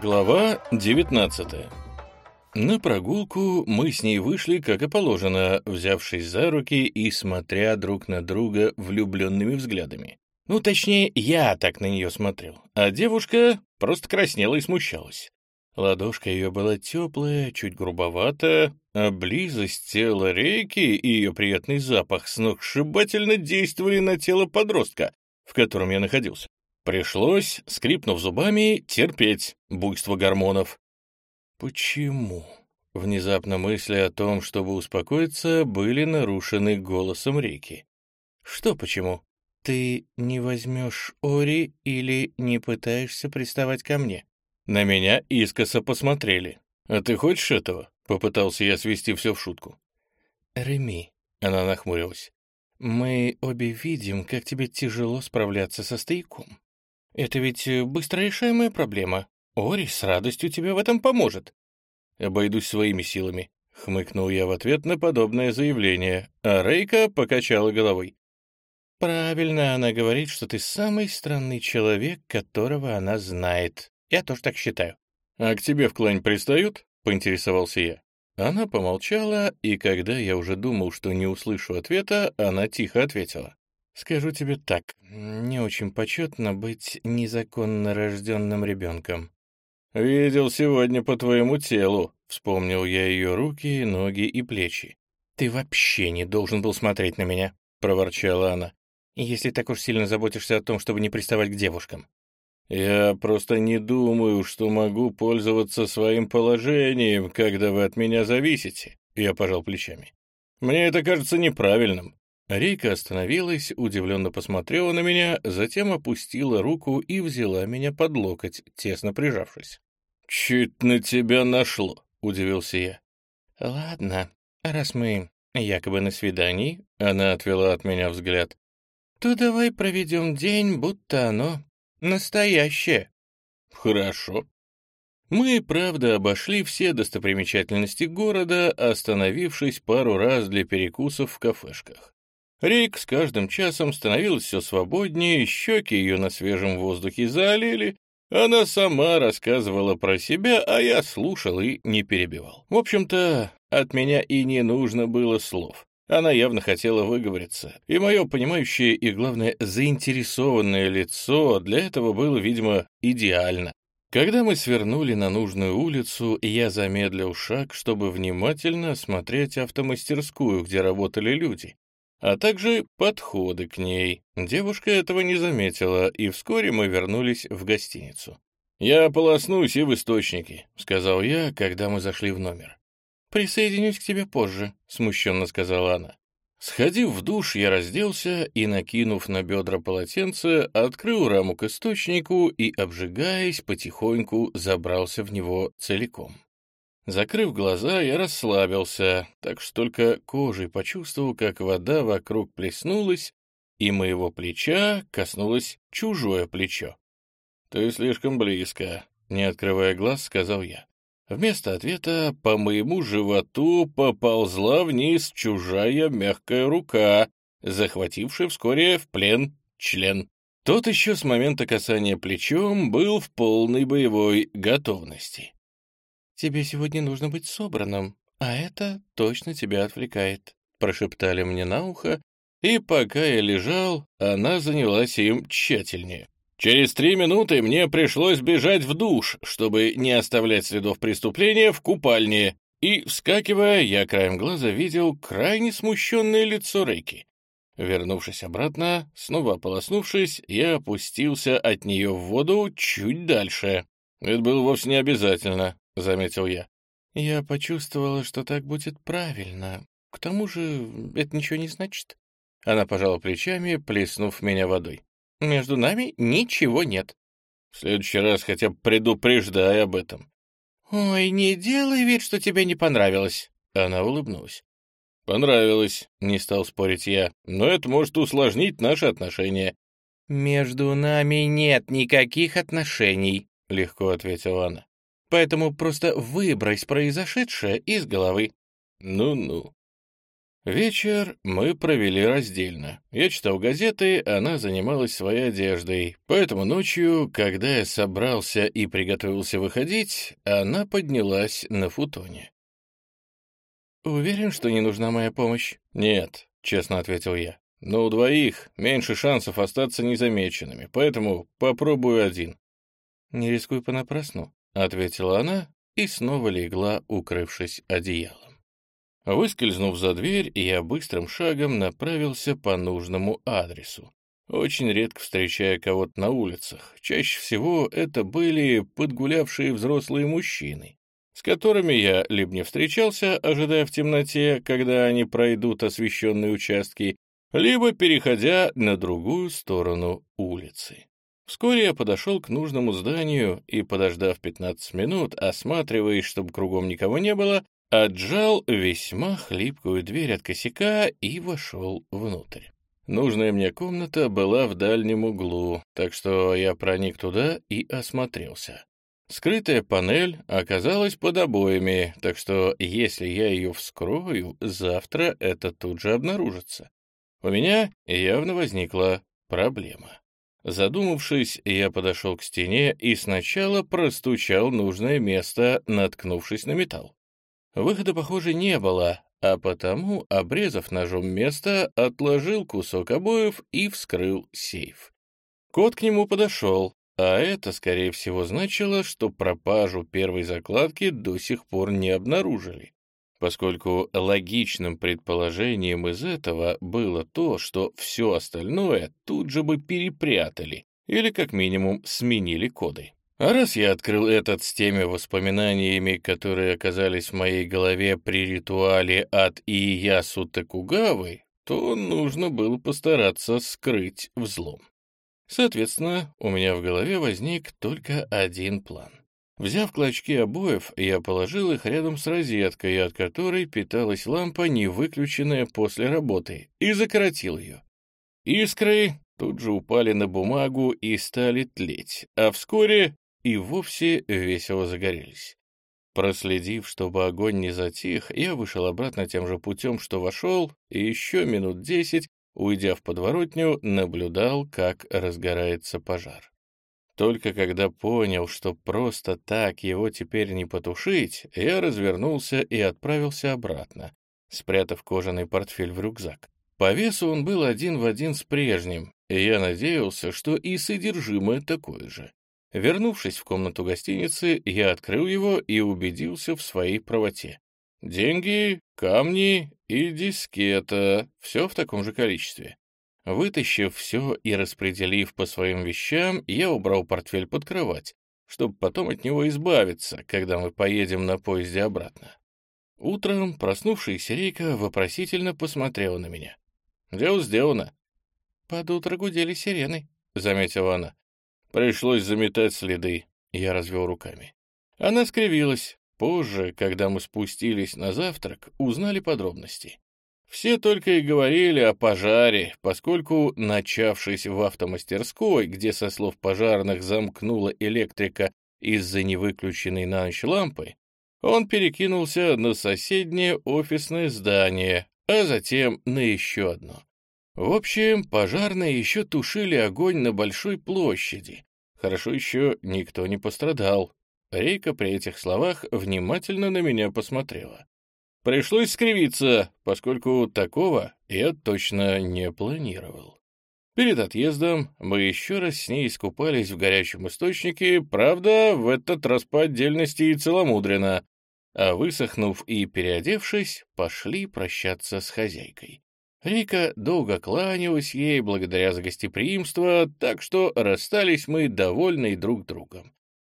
Глава 19 На прогулку мы с ней вышли, как и положено, взявшись за руки и смотря друг на друга влюбленными взглядами. Ну, точнее, я так на нее смотрел, а девушка просто краснела и смущалась. Ладошка ее была теплая, чуть грубоватая, а близость тела реки и ее приятный запах сногсшибательно действовали на тело подростка, в котором я находился. Пришлось, скрипнув зубами, терпеть буйство гормонов. Почему? Внезапно мысли о том, чтобы успокоиться, были нарушены голосом реки. Что почему? Ты не возьмешь Ори или не пытаешься приставать ко мне? На меня искоса посмотрели. А ты хочешь этого? Попытался я свести все в шутку. Реми, она нахмурилась. Мы обе видим, как тебе тяжело справляться со стояком. Это ведь э, быстро решаемая проблема. Ори с радостью тебе в этом поможет. Обойдусь своими силами. Хмыкнул я в ответ на подобное заявление, а Рейка покачала головой. «Правильно она говорит, что ты самый странный человек, которого она знает. Я тоже так считаю». «А к тебе в клань пристают?» — поинтересовался я. Она помолчала, и когда я уже думал, что не услышу ответа, она тихо ответила. Скажу тебе так, не очень почетно быть незаконно рожденным ребенком. «Видел сегодня по твоему телу», — вспомнил я ее руки, ноги и плечи. «Ты вообще не должен был смотреть на меня», — проворчала она, «если так уж сильно заботишься о том, чтобы не приставать к девушкам». «Я просто не думаю, что могу пользоваться своим положением, когда вы от меня зависите», — я пожал плечами. «Мне это кажется неправильным. Рейка остановилась, удивленно посмотрела на меня, затем опустила руку и взяла меня под локоть, тесно прижавшись. «Чуть на тебя нашло», — удивился я. «Ладно, раз мы якобы на свидании», — она отвела от меня взгляд, «то давай проведем день, будто оно настоящее». «Хорошо». Мы, правда, обошли все достопримечательности города, остановившись пару раз для перекусов в кафешках. Рейк с каждым часом становилась все свободнее, щеки ее на свежем воздухе залили, она сама рассказывала про себя, а я слушал и не перебивал. В общем-то, от меня и не нужно было слов. Она явно хотела выговориться, и мое понимающее и, главное, заинтересованное лицо для этого было, видимо, идеально. Когда мы свернули на нужную улицу, я замедлил шаг, чтобы внимательно осмотреть автомастерскую, где работали люди а также подходы к ней. Девушка этого не заметила, и вскоре мы вернулись в гостиницу. «Я ополоснусь и в источнике», — сказал я, когда мы зашли в номер. «Присоединюсь к тебе позже», — смущенно сказала она. Сходив в душ, я разделся и, накинув на бедра полотенце, открыл раму к источнику и, обжигаясь, потихоньку забрался в него целиком. Закрыв глаза, я расслабился, так что только кожей почувствовал, как вода вокруг плеснулась, и моего плеча коснулось чужое плечо. «Ты слишком близко», — не открывая глаз, сказал я. Вместо ответа по моему животу поползла вниз чужая мягкая рука, захватившая вскоре в плен член. Тот еще с момента касания плечом был в полной боевой готовности. «Тебе сегодня нужно быть собранным, а это точно тебя отвлекает», — прошептали мне на ухо, и пока я лежал, она занялась им тщательнее. Через три минуты мне пришлось бежать в душ, чтобы не оставлять следов преступления в купальне, и, вскакивая, я краем глаза видел крайне смущенное лицо Рейки. Вернувшись обратно, снова ополоснувшись, я опустился от нее в воду чуть дальше. Это было вовсе не обязательно. — заметил я. «Я почувствовала, что так будет правильно. К тому же это ничего не значит». Она пожала плечами, плеснув меня водой. «Между нами ничего нет». «В следующий раз хотя бы предупреждай об этом». «Ой, не делай вид, что тебе не понравилось». Она улыбнулась. «Понравилось», — не стал спорить я, «но это может усложнить наши отношения». «Между нами нет никаких отношений», — легко ответила она. Поэтому просто выбрось произошедшее из головы. Ну-ну. Вечер мы провели раздельно. Я читал газеты, она занималась своей одеждой. Поэтому ночью, когда я собрался и приготовился выходить, она поднялась на футоне. «Уверен, что не нужна моя помощь?» «Нет», — честно ответил я. «Но у двоих меньше шансов остаться незамеченными, поэтому попробую один». «Не рискуй понапрасну», — ответила она и снова легла, укрывшись одеялом. Выскользнув за дверь, я быстрым шагом направился по нужному адресу. Очень редко встречая кого-то на улицах. Чаще всего это были подгулявшие взрослые мужчины, с которыми я либо не встречался, ожидая в темноте, когда они пройдут освещенные участки, либо переходя на другую сторону улицы. Вскоре я подошел к нужному зданию и, подождав 15 минут, осматриваясь, чтобы кругом никого не было, отжал весьма хлипкую дверь от косяка и вошел внутрь. Нужная мне комната была в дальнем углу, так что я проник туда и осмотрелся. Скрытая панель оказалась под обоями, так что если я ее вскрою, завтра это тут же обнаружится. У меня явно возникла проблема. Задумавшись, я подошел к стене и сначала простучал нужное место, наткнувшись на металл. Выхода, похоже, не было, а потому, обрезав ножом место, отложил кусок обоев и вскрыл сейф. Кот к нему подошел, а это, скорее всего, значило, что пропажу первой закладки до сих пор не обнаружили, поскольку логичным предположением из этого было то, что все остальное тут же бы перепрятали или, как минимум, сменили коды. А раз я открыл этот с теми воспоминаниями, которые оказались в моей голове при ритуале от Иясу Токугавы, то нужно было постараться скрыть взлом. Соответственно, у меня в голове возник только один план. Взяв клочки обоев, я положил их рядом с розеткой, от которой питалась лампа, не выключенная после работы, и закоротил ее. Искры тут же упали на бумагу и стали тлеть, а вскоре и вовсе весело загорелись. Проследив, чтобы огонь не затих, я вышел обратно тем же путем, что вошел, и еще минут десять, уйдя в подворотню, наблюдал, как разгорается пожар. Только когда понял, что просто так его теперь не потушить, я развернулся и отправился обратно, спрятав кожаный портфель в рюкзак. По весу он был один в один с прежним, и я надеялся, что и содержимое такое же. Вернувшись в комнату гостиницы, я открыл его и убедился в своей правоте. Деньги, камни и дискета — все в таком же количестве. Вытащив все и распределив по своим вещам, я убрал портфель под кровать, чтобы потом от него избавиться, когда мы поедем на поезде обратно. Утром проснувшаяся Рейка вопросительно посмотрела на меня. «Дело сделано». «Под утро гудели сирены», — заметила она. Пришлось заметать следы. Я развел руками. Она скривилась. Позже, когда мы спустились на завтрак, узнали подробности. Все только и говорили о пожаре, поскольку, начавшись в автомастерской, где, со слов пожарных, замкнула электрика из-за невыключенной на ночь лампы, он перекинулся на соседнее офисное здание, а затем на еще одно. В общем, пожарные еще тушили огонь на большой площади. Хорошо еще никто не пострадал. Рейка при этих словах внимательно на меня посмотрела. Пришлось скривиться, поскольку такого я точно не планировал. Перед отъездом мы еще раз с ней искупались в горячем источнике, правда, в этот раз по отдельности и целомудренно, а высохнув и переодевшись, пошли прощаться с хозяйкой. Рика долго кланялась ей благодаря за гостеприимство, так что расстались мы довольны друг другом.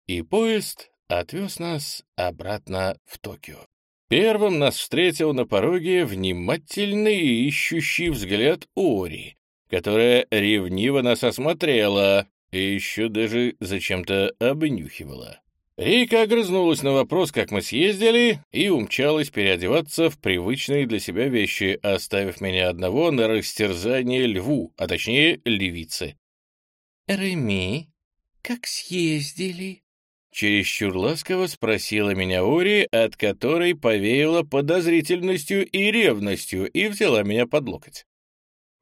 И поезд отвез нас обратно в Токио. Первым нас встретил на пороге внимательный и ищущий взгляд Ори, которая ревниво нас осмотрела и еще даже зачем-то обнюхивала. Рейка огрызнулась на вопрос, как мы съездили, и умчалась переодеваться в привычные для себя вещи, оставив меня одного на растерзание льву, а точнее львице. «Реми, как съездили?» Чересчур ласково спросила меня Ори, от которой повеяло подозрительностью и ревностью, и взяла меня под локоть.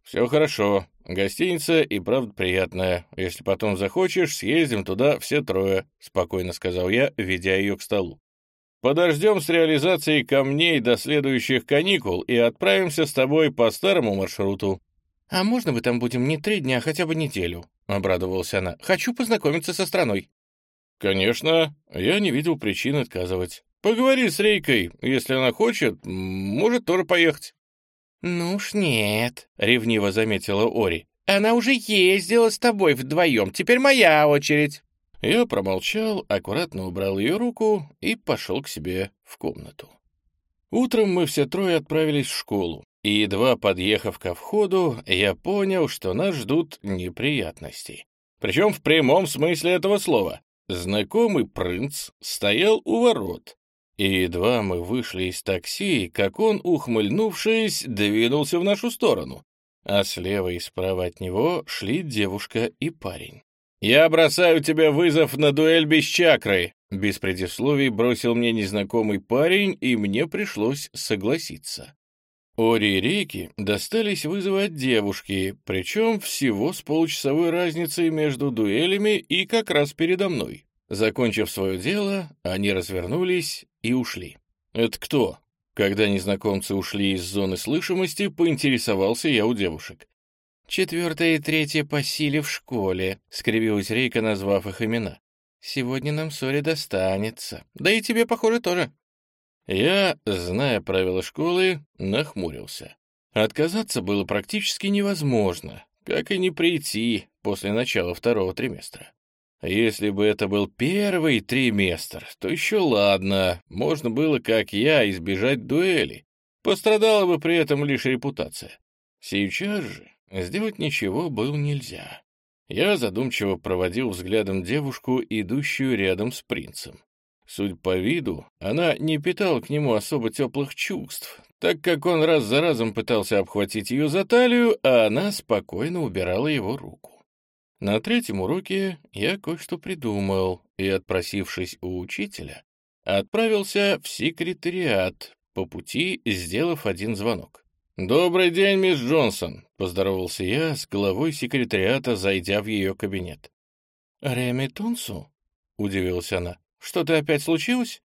«Все хорошо. Гостиница и правда приятная. Если потом захочешь, съездим туда все трое», — спокойно сказал я, ведя ее к столу. «Подождем с реализацией камней до следующих каникул и отправимся с тобой по старому маршруту». «А можно мы там будем не три дня, а хотя бы неделю?» — обрадовалась она. «Хочу познакомиться со страной». «Конечно. Я не видел причин отказывать. Поговори с Рейкой. Если она хочет, может тоже поехать». «Ну уж нет», — ревниво заметила Ори. «Она уже ездила с тобой вдвоем, теперь моя очередь». Я промолчал, аккуратно убрал ее руку и пошел к себе в комнату. Утром мы все трое отправились в школу, и, едва подъехав ко входу, я понял, что нас ждут неприятности. Причем в прямом смысле этого слова. Знакомый принц стоял у ворот, и едва мы вышли из такси, как он, ухмыльнувшись, двинулся в нашу сторону, а слева и справа от него шли девушка и парень. «Я бросаю тебе вызов на дуэль без чакры!» Без предисловий бросил мне незнакомый парень, и мне пришлось согласиться. Ори и Рейки достались вызовы от девушки, причем всего с получасовой разницей между дуэлями и как раз передо мной. Закончив свое дело, они развернулись и ушли. «Это кто?» Когда незнакомцы ушли из зоны слышимости, поинтересовался я у девушек. «Четвертое и третье по силе в школе», — скривилась Рейка, назвав их имена. «Сегодня нам ссоре достанется. Да и тебе, похоже, тоже». Я, зная правила школы, нахмурился. Отказаться было практически невозможно, как и не прийти после начала второго триместра. Если бы это был первый триместр, то еще ладно, можно было, как я, избежать дуэли. Пострадала бы при этом лишь репутация. Сейчас же Сделать ничего было нельзя. Я задумчиво проводил взглядом девушку, идущую рядом с принцем. Судя по виду, она не питала к нему особо теплых чувств, так как он раз за разом пытался обхватить ее за талию, а она спокойно убирала его руку. На третьем уроке я кое-что придумал и, отпросившись у учителя, отправился в секретариат, по пути сделав один звонок. «Добрый день, мисс Джонсон», — поздоровался я с главой секретариата, зайдя в ее кабинет. «Реми Тунсу?» — удивилась она. «Что-то опять случилось?»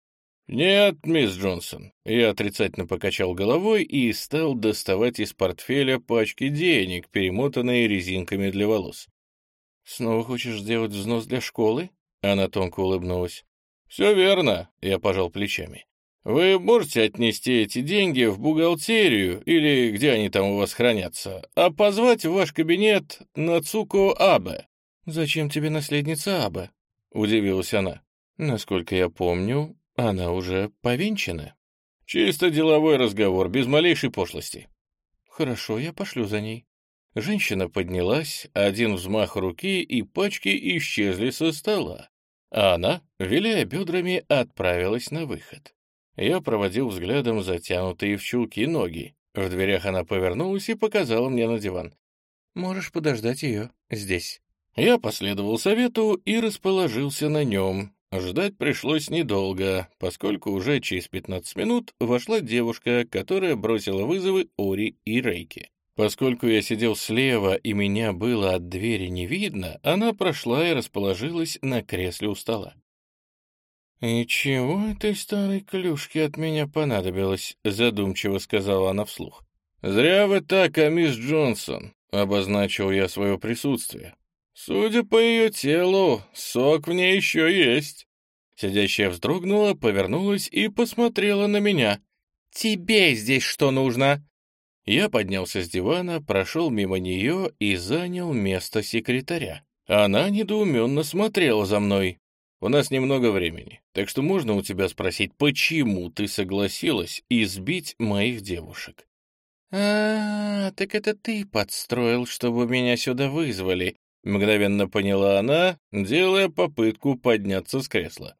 «Нет, мисс Джонсон». Я отрицательно покачал головой и стал доставать из портфеля пачки денег, перемотанные резинками для волос. «Снова хочешь сделать взнос для школы?» Она тонко улыбнулась. «Все верно», — я пожал плечами. Вы можете отнести эти деньги в бухгалтерию или где они там у вас хранятся, а позвать в ваш кабинет Нацуко Абе. Зачем тебе наследница Абе? Удивилась она. Насколько я помню, она уже повенчана. Чисто деловой разговор, без малейшей пошлости. Хорошо, я пошлю за ней. Женщина поднялась, один взмах руки, и пачки исчезли со стола. А она, виляя бедрами, отправилась на выход. Я проводил взглядом затянутые в чулки ноги. В дверях она повернулась и показала мне на диван. «Можешь подождать ее здесь». Я последовал совету и расположился на нем. Ждать пришлось недолго, поскольку уже через 15 минут вошла девушка, которая бросила вызовы Ори и Рейке. Поскольку я сидел слева и меня было от двери не видно, она прошла и расположилась на кресле у стола. «И чего этой старой клюшке от меня понадобилось?» — задумчиво сказала она вслух. «Зря вы так, а мисс Джонсон», — обозначил я свое присутствие. «Судя по ее телу, сок в ней еще есть». Сидящая вздрогнула, повернулась и посмотрела на меня. «Тебе здесь что нужно?» Я поднялся с дивана, прошел мимо нее и занял место секретаря. Она недоуменно смотрела за мной. У нас немного времени, так что можно у тебя спросить, почему ты согласилась избить моих девушек?» «А, так это ты подстроил, чтобы меня сюда вызвали», — мгновенно поняла она, делая попытку подняться с кресла.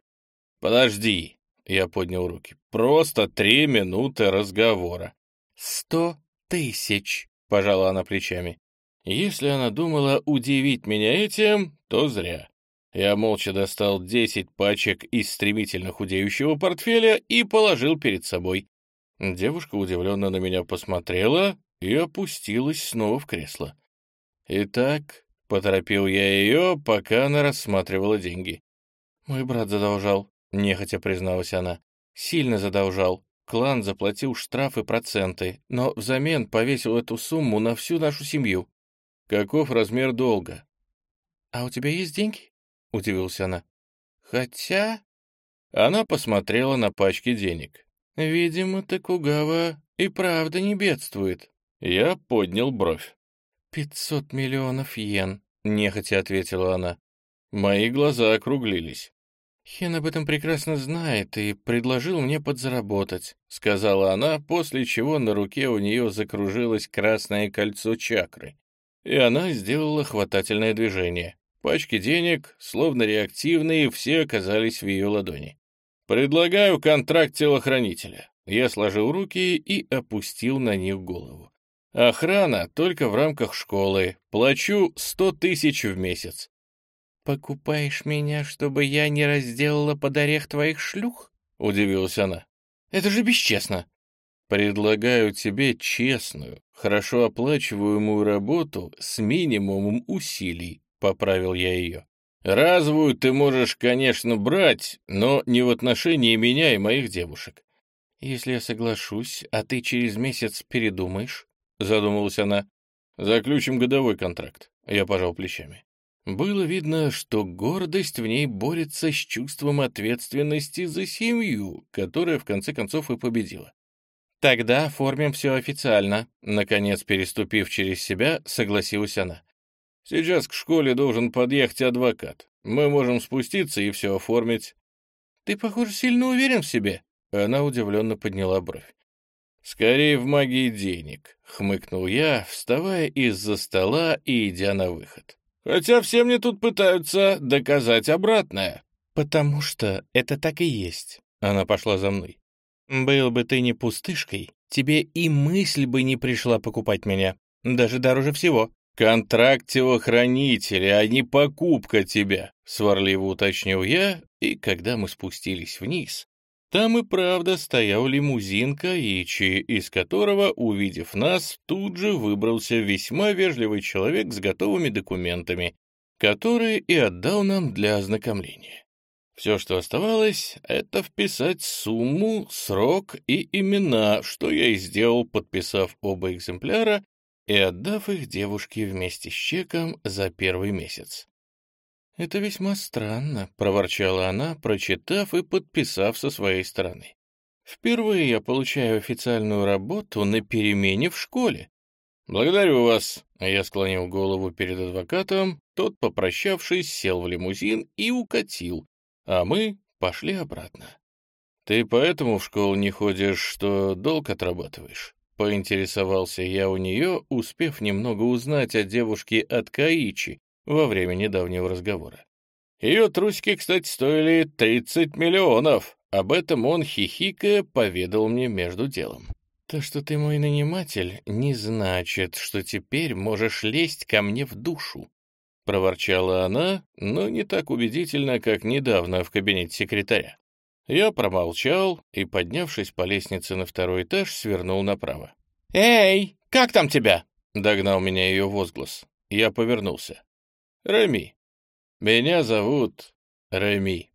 «Подожди», — я поднял руки, — «просто три минуты разговора». «Сто тысяч», — пожала она плечами. Если она думала удивить меня этим, то зря. Я молча достал 10 пачек из стремительно худеющего портфеля и положил перед собой. Девушка удивленно на меня посмотрела и опустилась снова в кресло. «Итак», — поторопил я ее, пока она рассматривала деньги. «Мой брат задолжал», — нехотя призналась она. «Сильно задолжал. Клан заплатил штрафы проценты, но взамен повесил эту сумму на всю нашу семью». «Каков размер долга?» «А у тебя есть деньги?» — удивилась она. «Хотя...» Она посмотрела на пачки денег. «Видимо, Токугава и правда не бедствует». Я поднял бровь. «Пятьсот миллионов йен», — нехотя ответила она. Мои глаза округлились. «Хен об этом прекрасно знает и предложил мне подзаработать», — сказала она, после чего на руке у нее закружилось красное кольцо чакры. И она сделала хватательное движение. Пачки денег, словно реактивные, все оказались в ее ладони. «Предлагаю контракт телохранителя». Я сложил руки и опустил на них голову. Охрана только в рамках школы. Плачу сто тысяч в месяц. «Покупаешь меня, чтобы я не разделала под орех твоих шлюх?» — удивилась она. «Это же бесчестно!» «Предлагаю тебе честную, хорошо оплачиваемую работу с минимумом усилий», — поправил я ее. «Разовую ты можешь, конечно, брать, но не в отношении меня и моих девушек». «Если я соглашусь, а ты через месяц передумаешь?» — задумалась она. «Заключим годовой контракт». Я пожал плечами. Было видно, что гордость в ней борется с чувством ответственности за семью, которая в конце концов и победила. «Тогда оформим все официально», — наконец, переступив через себя, согласилась она. «Сейчас к школе должен подъехать адвокат. Мы можем спуститься и все оформить». «Ты, похоже, сильно уверен в себе?» Она удивленно подняла бровь. «Скорее в магии денег», — хмыкнул я, вставая из-за стола и идя на выход. «Хотя все мне тут пытаются доказать обратное». «Потому что это так и есть», — она пошла за мной. «Был бы ты не пустышкой, тебе и мысль бы не пришла покупать меня, даже дороже всего». «Контракт телохранителя, а не покупка тебя», — сварливо уточнил я, и когда мы спустились вниз, там и правда стоял лимузин Каичи, из которого, увидев нас, тут же выбрался весьма вежливый человек с готовыми документами, которые и отдал нам для ознакомления. Все, что оставалось, это вписать сумму, срок и имена, что я и сделал, подписав оба экземпляра и отдав их девушке вместе с чеком за первый месяц. «Это весьма странно», — проворчала она, прочитав и подписав со своей стороны. «Впервые я получаю официальную работу на перемене в школе». «Благодарю вас», — я склонил голову перед адвокатом, тот, попрощавшись, сел в лимузин и укатил, а мы пошли обратно. «Ты поэтому в школу не ходишь, что долг отрабатываешь?» — поинтересовался я у нее, успев немного узнать о девушке от Каичи, во время недавнего разговора. Ее трусики, кстати, стоили 30 миллионов. Об этом он, хихикая, поведал мне между делом. То, что ты мой наниматель, не значит, что теперь можешь лезть ко мне в душу. Проворчала она, но не так убедительно, как недавно в кабинете секретаря. Я промолчал и, поднявшись по лестнице на второй этаж, свернул направо. «Эй, как там тебя?» — догнал меня ее возглас. Я повернулся. Реми. Меня зовут Реми.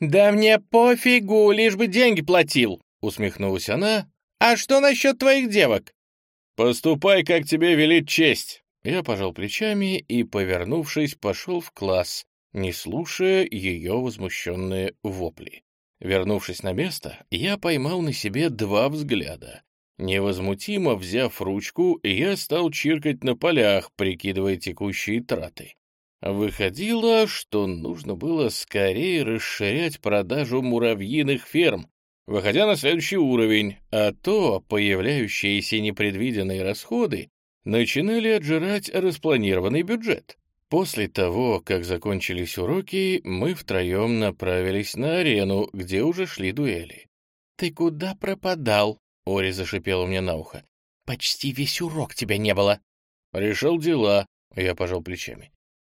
«Да мне пофигу, лишь бы деньги платил», — усмехнулась она. «А что насчет твоих девок?» «Поступай, как тебе велит честь». Я пожал плечами и, повернувшись, пошел в класс, не слушая ее возмущенные вопли. Вернувшись на место, я поймал на себе два взгляда. Невозмутимо взяв ручку, я стал чиркать на полях, прикидывая текущие траты. Выходило, что нужно было скорее расширять продажу муравьиных ферм, выходя на следующий уровень, а то появляющиеся непредвиденные расходы начинали отжирать распланированный бюджет. После того, как закончились уроки, мы втроем направились на арену, где уже шли дуэли. «Ты куда пропадал?» — Ори зашипела мне на ухо. «Почти весь урок тебя не было». «Решил дела», — я пожал плечами.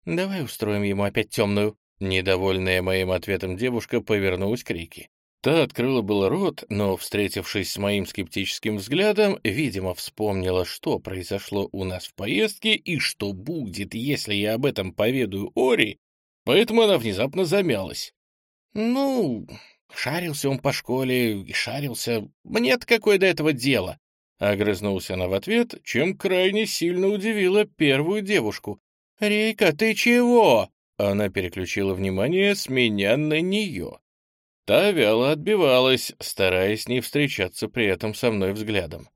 «Давай устроим ему опять темную». Недовольная моим ответом девушка повернулась к Рике. Та открыла было рот, но, встретившись с моим скептическим взглядом, видимо, вспомнила, что произошло у нас в поездке и что будет, если я об этом поведаю Ори, поэтому она внезапно замялась. «Ну, шарился он по школе и шарился. Мне-то какое до этого дело?» Огрызнулся она в ответ, чем крайне сильно удивила первую девушку. «Рейка, ты чего?» Она переключила внимание с меня на нее. Та вяло отбивалась, стараясь не встречаться при этом со мной взглядом.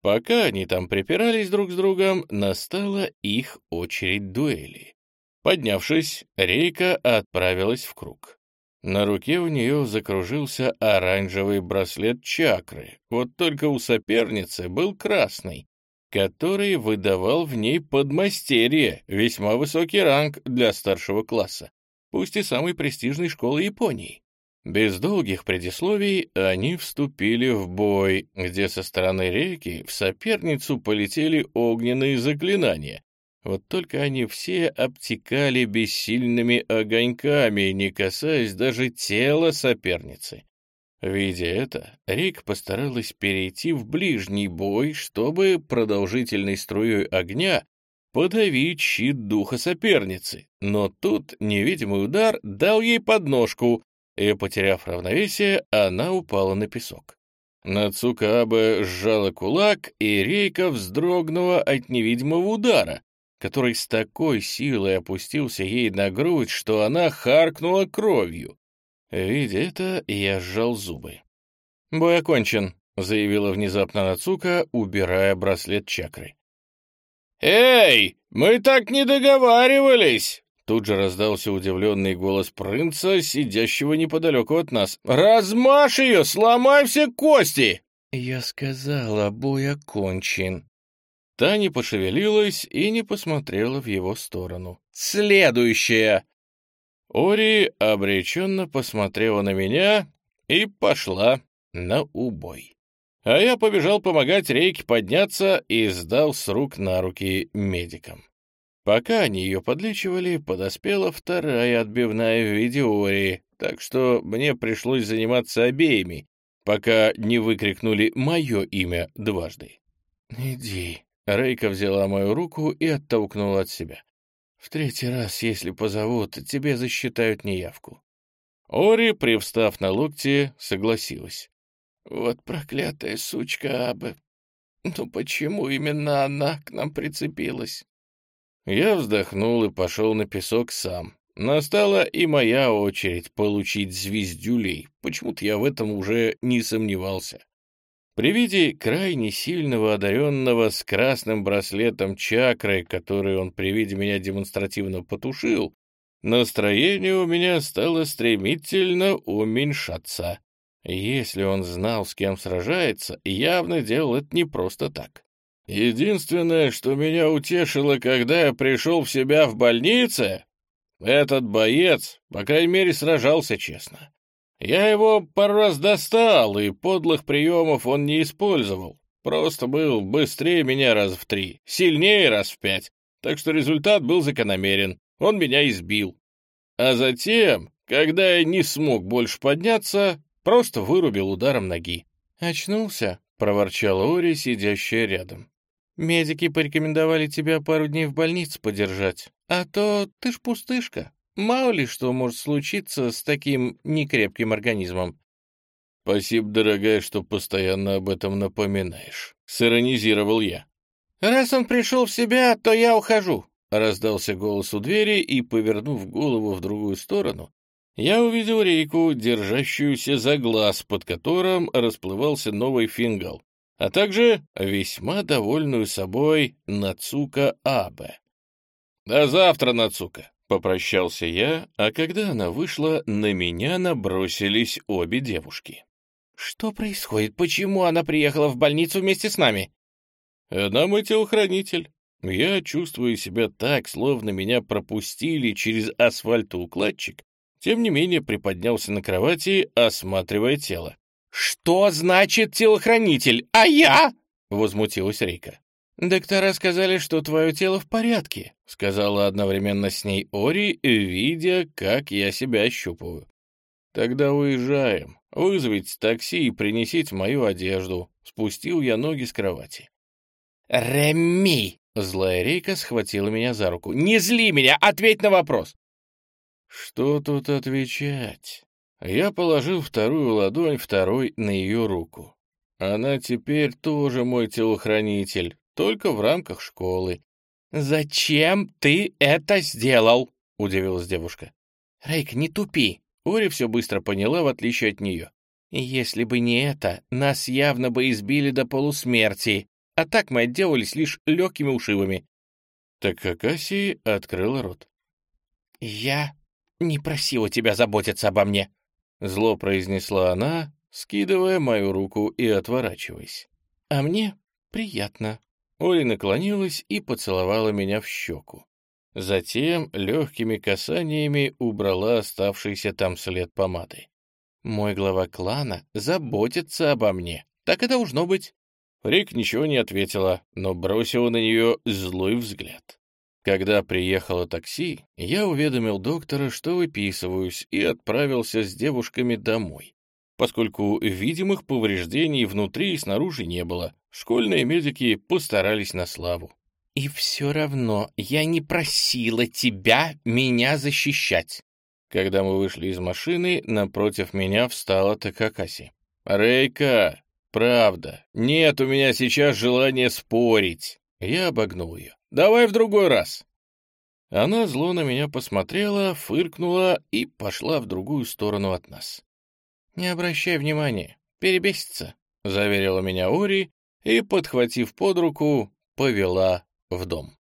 Пока они там припирались друг с другом, настала их очередь дуэли. Поднявшись, Рейка отправилась в круг. На руке у нее закружился оранжевый браслет чакры, вот только у соперницы был красный, который выдавал в ней подмастерье, весьма высокий ранг для старшего класса, пусть и самой престижной школы Японии. Без долгих предисловий они вступили в бой, где со стороны реки в соперницу полетели огненные заклинания. Вот только они все обтекали бессильными огоньками, не касаясь даже тела соперницы. Видя это, Рик постаралась перейти в ближний бой, чтобы продолжительной струей огня подавить щит духа соперницы. Но тут невидимый удар дал ей подножку, и, потеряв равновесие, она упала на песок. Нацукаабе сжала кулак, и Рейка вздрогнула от невидимого удара, который с такой силой опустился ей на грудь, что она харкнула кровью. Видя это, я сжал зубы. «Бой окончен», — заявила внезапно Нацука, убирая браслет чакры. «Эй, мы так не договаривались!» Тут же раздался удивленный голос принца, сидящего неподалеку от нас. «Размажь ее! Сломай все кости!» Я сказала, бой окончен. Та не пошевелилась и не посмотрела в его сторону. «Следующая!» Ори обреченно посмотрела на меня и пошла на убой. А я побежал помогать Рейке подняться и сдал с рук на руки медикам. Пока они ее подлечивали, подоспела вторая отбивная в виде Ори, так что мне пришлось заниматься обеими, пока не выкрикнули мое имя дважды. «Иди». Рейка взяла мою руку и оттолкнула от себя. «В третий раз, если позовут, тебе засчитают неявку». Ори, привстав на локте, согласилась. «Вот проклятая сучка Абы! Ну почему именно она к нам прицепилась?» Я вздохнул и пошел на песок сам. Настала и моя очередь получить звездюлей. Почему-то я в этом уже не сомневался. При виде крайне сильного одаренного с красным браслетом чакры, который он при виде меня демонстративно потушил, настроение у меня стало стремительно уменьшаться. Если он знал, с кем сражается, явно делал это не просто так. Единственное, что меня утешило, когда я пришел в себя в больнице, этот боец, по крайней мере, сражался честно. Я его пару раз достал, и подлых приемов он не использовал. Просто был быстрее меня раз в три, сильнее раз в пять, так что результат был закономерен. Он меня избил. А затем, когда я не смог больше подняться, просто вырубил ударом ноги. «Очнулся?» — проворчала Ори, сидящая рядом. Медики порекомендовали тебя пару дней в больнице подержать, а то ты ж пустышка. Мало ли что может случиться с таким некрепким организмом. Спасибо, дорогая, что постоянно об этом напоминаешь. Сиронизировал я. Раз он пришел в себя, то я ухожу. Раздался голос у двери, и, повернув голову в другую сторону, я увидел рейку, держащуюся за глаз, под которым расплывался новый фингал а также весьма довольную собой Нацука Абе. «До завтра, Нацука!» — попрощался я, а когда она вышла, на меня набросились обе девушки. «Что происходит? Почему она приехала в больницу вместе с нами?» «Она мой телохранитель. Я чувствую себя так, словно меня пропустили через асфальтоукладчик, тем не менее приподнялся на кровати, осматривая тело. «Что значит телохранитель? А я?» — возмутилась Рика. «Доктора сказали, что твое тело в порядке», — сказала одновременно с ней Ори, видя, как я себя ощупываю. «Тогда уезжаем. Вызовите такси и принесите мою одежду». Спустил я ноги с кровати. «Реми!» — злая рейка схватила меня за руку. «Не зли меня! Ответь на вопрос!» «Что тут отвечать?» Я положил вторую ладонь второй на ее руку. Она теперь тоже мой телохранитель, только в рамках школы. «Зачем ты это сделал?» — удивилась девушка. «Рейк, не тупи!» Ори все быстро поняла, в отличие от нее. «Если бы не это, нас явно бы избили до полусмерти, а так мы отделались лишь легкими ушибами». Так Какаси открыла рот. «Я не просила тебя заботиться обо мне», — зло произнесла она, скидывая мою руку и отворачиваясь. «А мне приятно», Оля наклонилась и поцеловала меня в щеку. Затем легкими касаниями убрала оставшийся там след помады. «Мой глава клана заботится обо мне. Так и должно быть». Рик ничего не ответила, но бросила на нее злой взгляд. Когда приехало такси, я уведомил доктора, что выписываюсь, и отправился с девушками домой. Поскольку видимых повреждений внутри и снаружи не было, школьные медики постарались на славу. «И все равно я не просила тебя меня защищать». Когда мы вышли из машины, напротив меня встала Такакаси. «Рейка, правда, нет у меня сейчас желания спорить». Я обогнул ее. «Давай в другой раз». Она зло на меня посмотрела, фыркнула и пошла в другую сторону от нас. «Не обращай внимания, перебесится», — заверила меня Ори и, подхватив под руку, повела в дом.